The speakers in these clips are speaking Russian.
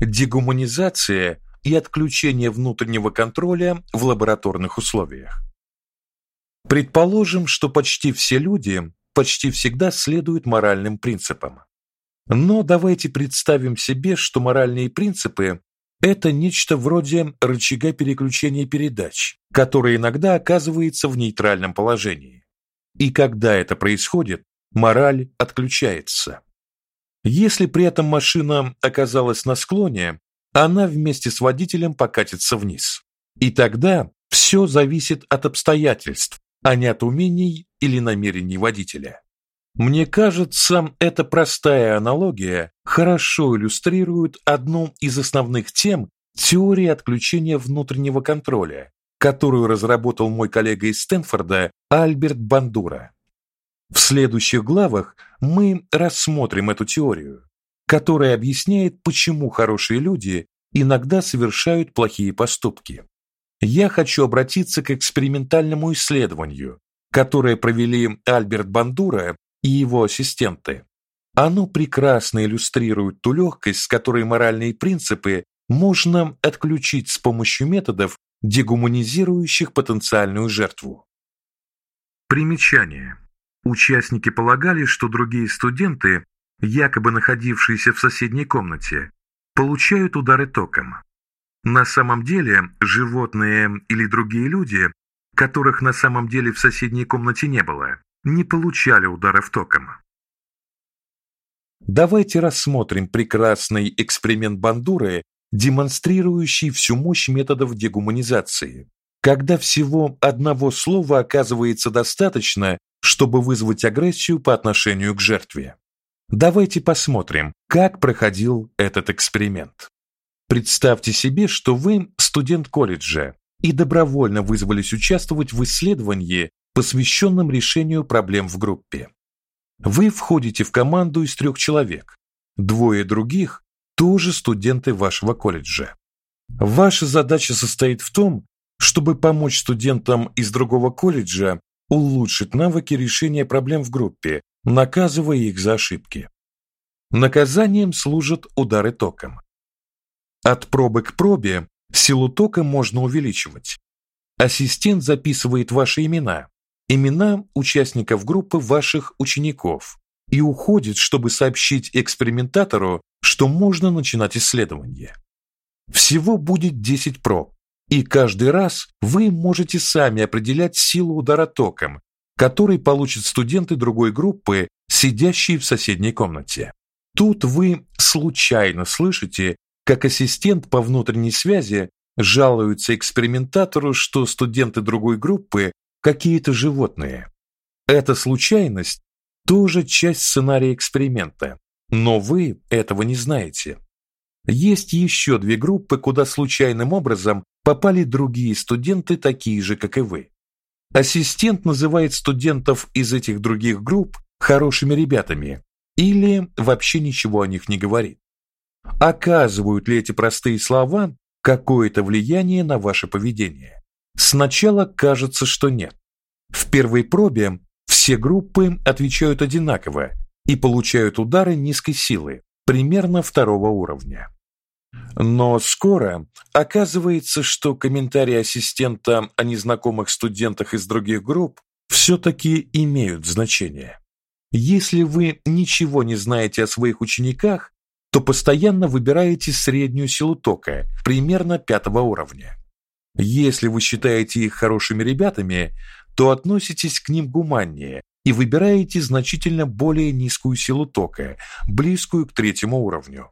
дегуманизация и отключение внутреннего контроля в лабораторных условиях. Предположим, что почти все люди почти всегда следуют моральным принципам. Но давайте представим себе, что моральные принципы это нечто вроде рычага переключения передач, который иногда оказывается в нейтральном положении. И когда это происходит, мораль отключается. Если при этом машина оказалась на склоне, она вместе с водителем покатится вниз. И тогда все зависит от обстоятельств, а не от умений или намерений водителя. Мне кажется, эта простая аналогия хорошо иллюстрирует одну из основных тем теории отключения внутреннего контроля, которую разработал мой коллега из Стэнфорда Альберт Бандура. В следующих главах мы рассмотрим эту теорию, которая объясняет, почему хорошие люди иногда совершают плохие поступки. Я хочу обратиться к экспериментальному исследованию, которое провели Альберт Бандура и его ассистенты. Оно прекрасно иллюстрирует ту легкость, с которой моральные принципы можно отключить с помощью методов, дегуманизирующих потенциальную жертву. Примечание. Участники полагали, что другие студенты, якобы находившиеся в соседней комнате, получают удары током. На самом деле, животные или другие люди, которых на самом деле в соседней комнате не было, не получали ударов током. Давайте рассмотрим прекрасный эксперимент Бандуры, демонстрирующий всю мощь методов дегуманизации. Когда всего одного слова оказывается достаточно, чтобы вызвать агрессию по отношению к жертве. Давайте посмотрим, как проходил этот эксперимент. Представьте себе, что вы студент колледжа и добровольно вызвались участвовать в исследовании, посвященном решению проблем в группе. Вы входите в команду из трех человек. Двое других тоже студенты вашего колледжа. Ваша задача состоит в том, чтобы помочь студентам из другого колледжа улучшить навыки решения проблем в группе, наказывая их за ошибки. Наказанием служат удары током. От пробы к пробе силу тока можно увеличивать. Ассистент записывает ваши имена, имена участников группы ваших учеников и уходит, чтобы сообщить экспериментатору, что можно начинать исследование. Всего будет 10 проб, и каждый раз вы можете сами определять силу удара током, который получат студенты другой группы, сидящие в соседней комнате. Тут вы случайно слышите, как ассистент по внутренней связи жалуется экспериментатору, что студенты другой группы какие-то животные. Эта случайность тоже часть сценария эксперимента, но вы этого не знаете. Есть еще две группы, куда случайным образом попали другие студенты, такие же, как и вы. Ассистент называет студентов из этих других групп хорошими ребятами или вообще ничего о них не говорит. Оказывают ли эти простые слова какое-то влияние на ваше поведение? Сначала кажется, что нет. В первой пробе все группы отвечают одинаково и получают удары низкой силы, примерно второго уровня. Но скоро оказывается, что комментарии ассистента о незнакомых студентах из других групп все таки имеют значение. Если вы ничего не знаете о своих учениках, то постоянно выбираете среднюю силу тока, примерно пятого уровня. Если вы считаете их хорошими ребятами, то относитесь к ним гуманнее и выбираете значительно более низкую силу тока, близкую к третьему уровню.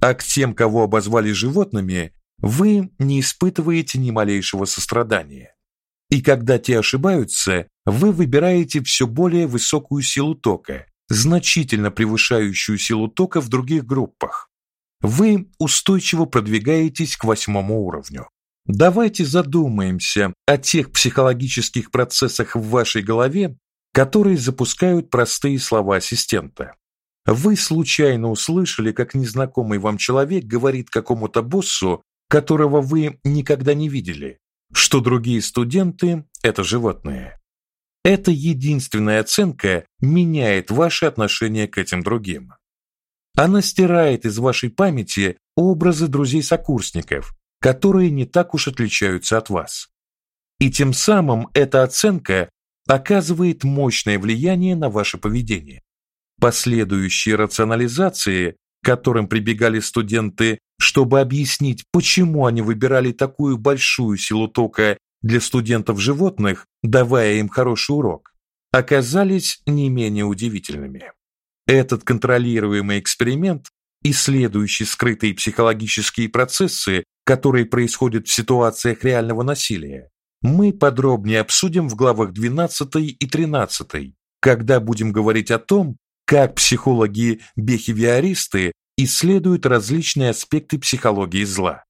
А к тем, кого обозвали животными, вы не испытываете ни малейшего сострадания. И когда те ошибаются, вы выбираете все более высокую силу тока, значительно превышающую силу тока в других группах. Вы устойчиво продвигаетесь к восьмому уровню. Давайте задумаемся о тех психологических процессах в вашей голове, которые запускают простые слова ассистента. Вы случайно услышали, как незнакомый вам человек говорит какому-то боссу, которого вы никогда не видели, что другие студенты это животные. Эта единственная оценка меняет ваше отношение к этим другим. Она стирает из вашей памяти образы друзей-сокурсников, которые не так уж отличаются от вас. И тем самым эта оценка оказывает мощное влияние на ваше поведение. Последующие рационализации, которым прибегали студенты, чтобы объяснить, почему они выбирали такую большую силу тока для студентов животных, давая им хороший урок, оказались не менее удивительными. Этот контролируемый эксперимент, исследующий скрытые психологические процессы, которые происходят в ситуациях реального насилия, мы подробнее обсудим в главах 12 и 13, когда будем говорить о том, как психологи-бихевиористы исследуют различные аспекты психологии зла.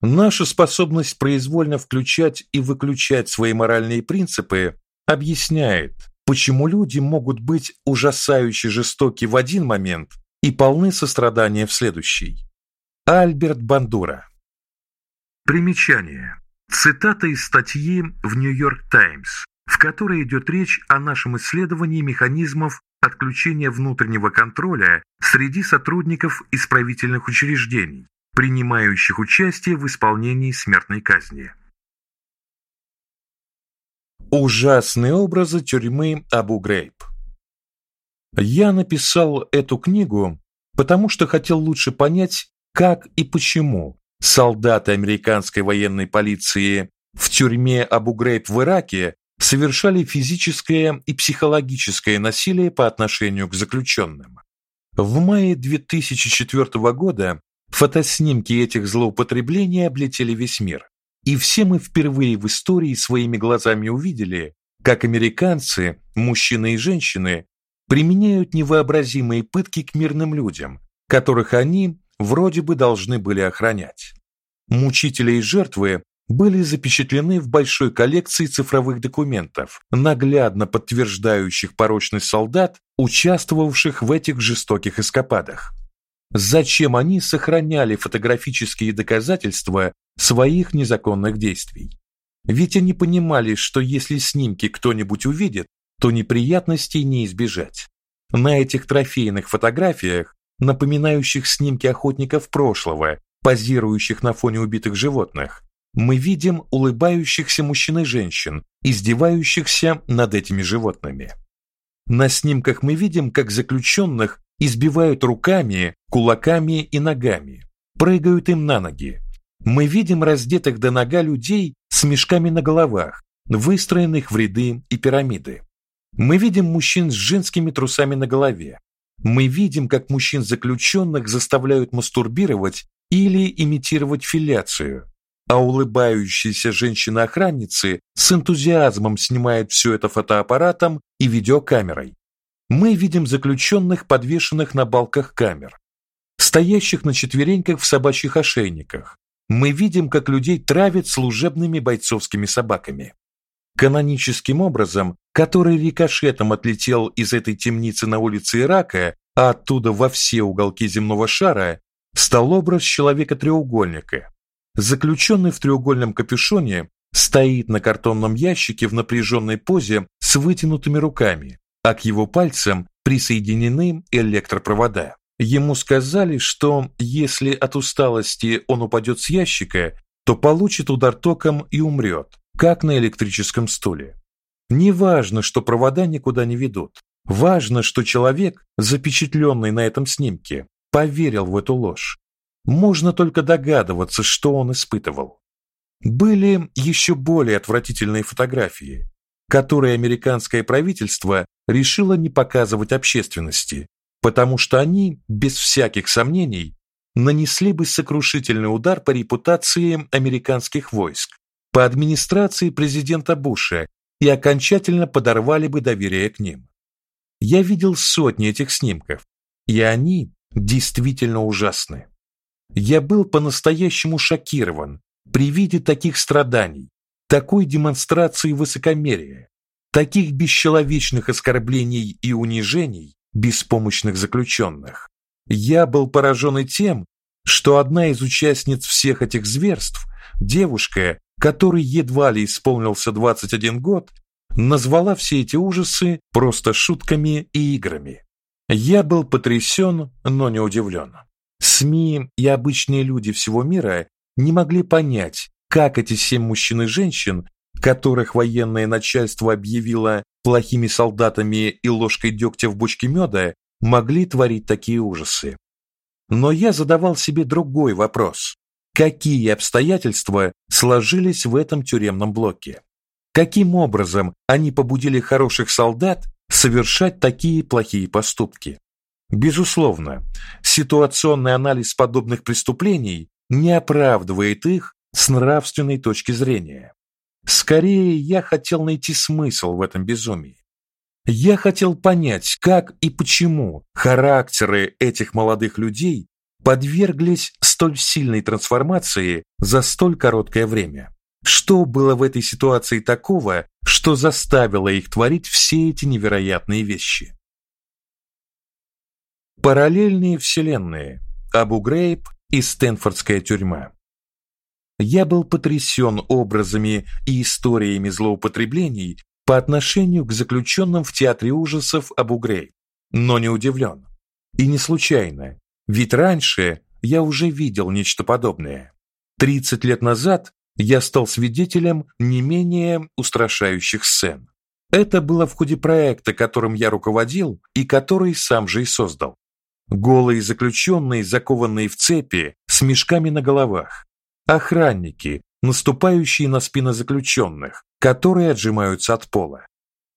Наша способность произвольно включать и выключать свои моральные принципы объясняет, почему люди могут быть ужасающе жестоки в один момент и полны сострадания в следующий. Альберт Бандура. Примечание. Цитата из статьи в Нью-Йорк Таймс, в которой идет речь о нашем исследовании механизмов отключения внутреннего контроля среди сотрудников исправительных учреждений, принимающих участие в исполнении смертной казни. Ужасные образы тюрьмы Абу-Грейб. Я написал эту книгу, потому что хотел лучше понять, как и почему солдаты американской военной полиции в тюрьме Абу-Грейб в Ираке совершали физическое и психологическое насилие по отношению к заключенным. В мае 2004 года фотоснимки этих злоупотреблений облетели весь мир. И все мы впервые в истории своими глазами увидели, как американцы, мужчины и женщины, применяют невообразимые пытки к мирным людям, которых они вроде бы должны были охранять. Мучители и жертвы были запечатлены в большой коллекции цифровых документов, наглядно подтверждающих порочность солдат, участвовавших в этих жестоких эскападах. Зачем они сохраняли фотографические доказательства своих незаконных действий? Ведь они понимали, что если снимки кто-нибудь увидит, то неприятностей не избежать. На этих трофейных фотографиях, напоминающих снимки охотников прошлого, позирующих на фоне убитых животных, мы видим улыбающихся мужчин и женщин, издевающихся над этими животными. На снимках мы видим, как заключенных избивают руками, кулаками и ногами, прыгают им на ноги. Мы видим раздетых до нога людей с мешками на головах, выстроенных в ряды и пирамиды. Мы видим мужчин с женскими трусами на голове. Мы видим, как мужчин заключенных заставляют мастурбировать или имитировать филляцию, а улыбающаяся женщина-охранницы с энтузиазмом снимает все это фотоаппаратом и видеокамерой. Мы видим заключенных, подвешенных на балках камер, стоящих на четвереньках в собачьих ошейниках. Мы видим, как людей травят служебными бойцовскими собаками. Каноническим образом, который рикошетом отлетел из этой темницы на улице Ирака, а оттуда во все уголки земного шара, стал образ человека-треугольника, Заключенный в треугольном капюшоне стоит на картонном ящике в напряженной позе с вытянутыми руками, а к его пальцам присоединены электропровода. Ему сказали, что если от усталости он упадет с ящика, то получит удар током и умрет, как на электрическом стуле. Не важно, что провода никуда не ведут. Важно, что человек, запечатленный на этом снимке, поверил в эту ложь можно только догадываться, что он испытывал. Были еще более отвратительные фотографии, которые американское правительство решило не показывать общественности, потому что они, без всяких сомнений, нанесли бы сокрушительный удар по репутации американских войск, по администрации президента Буша и окончательно подорвали бы доверие к ним. Я видел сотни этих снимков, и они действительно ужасны. Я был по-настоящему шокирован при виде таких страданий, такой демонстрации высокомерия, таких бесчеловечных оскорблений и унижений беспомощных заключенных. Я был поражен и тем, что одна из участниц всех этих зверств, девушка, которой едва ли исполнился 21 год, назвала все эти ужасы просто шутками и играми. Я был потрясен, но не удивлен. СМИ и обычные люди всего мира не могли понять, как эти семь мужчин и женщин, которых военное начальство объявило плохими солдатами и ложкой дегтя в бочке меда, могли творить такие ужасы. Но я задавал себе другой вопрос: какие обстоятельства сложились в этом тюремном блоке? Каким образом они побудили хороших солдат совершать такие плохие поступки? Безусловно, ситуационный анализ подобных преступлений не оправдывает их с нравственной точки зрения. Скорее, я хотел найти смысл в этом безумии. Я хотел понять, как и почему характеры этих молодых людей подверглись столь сильной трансформации за столь короткое время. Что было в этой ситуации такого, что заставило их творить все эти невероятные вещи? Параллельные вселенные. Абу Грейб и Стэнфордская тюрьма. Я был потрясен образами и историями злоупотреблений по отношению к заключенным в театре ужасов Абу Грейб, но не удивлен. И не случайно, ведь раньше я уже видел нечто подобное. 30 лет назад я стал свидетелем не менее устрашающих сцен. Это было в ходе проекта, которым я руководил и который сам же и создал. Голые заключенные, закованные в цепи, с мешками на головах. Охранники, наступающие на спины заключенных, которые отжимаются от пола.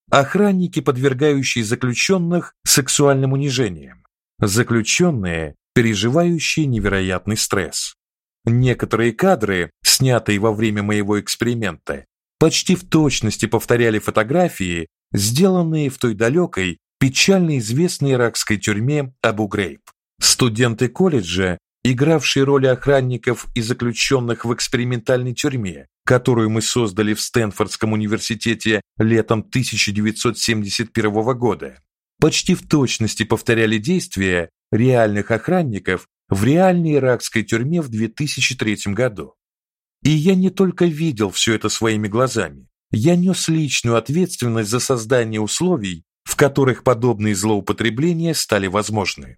Охранники, подвергающие заключенных сексуальным унижениям. Заключенные, переживающие невероятный стресс. Некоторые кадры, снятые во время моего эксперимента, почти в точности повторяли фотографии, сделанные в той далекой, печально известной иракской тюрьме Абу-Грейб. Студенты колледжа, игравшие роли охранников и заключенных в экспериментальной тюрьме, которую мы создали в Стэнфордском университете летом 1971 года, почти в точности повторяли действия реальных охранников в реальной иракской тюрьме в 2003 году. И я не только видел все это своими глазами, я нес личную ответственность за создание условий, в которых подобные злоупотребления стали возможны.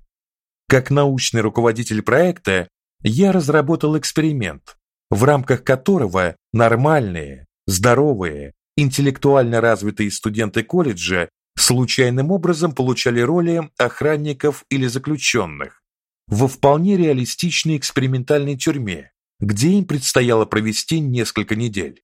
Как научный руководитель проекта, я разработал эксперимент, в рамках которого нормальные, здоровые, интеллектуально развитые студенты колледжа случайным образом получали роли охранников или заключенных во вполне реалистичной экспериментальной тюрьме, где им предстояло провести несколько недель.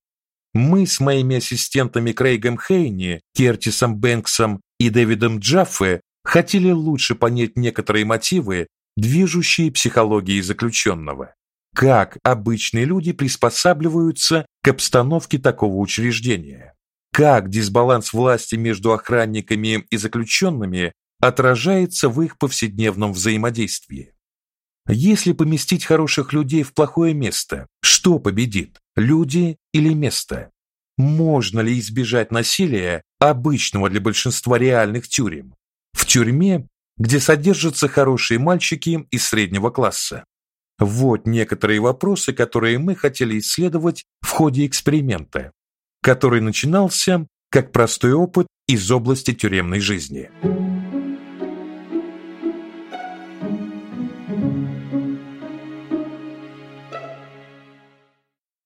Мы с моими ассистентами Крейгом Хейни, Кертисом Бэнксом и Дэвидом Джаффе хотели лучше понять некоторые мотивы, движущие психологией заключенного. Как обычные люди приспосабливаются к обстановке такого учреждения? Как дисбаланс власти между охранниками и заключенными отражается в их повседневном взаимодействии? Если поместить хороших людей в плохое место, что победит? Люди или место? Можно ли избежать насилия, обычного для большинства реальных тюрем? В тюрьме, где содержатся хорошие мальчики из среднего класса. Вот некоторые вопросы, которые мы хотели исследовать в ходе эксперимента, который начинался как простой опыт из области тюремной жизни.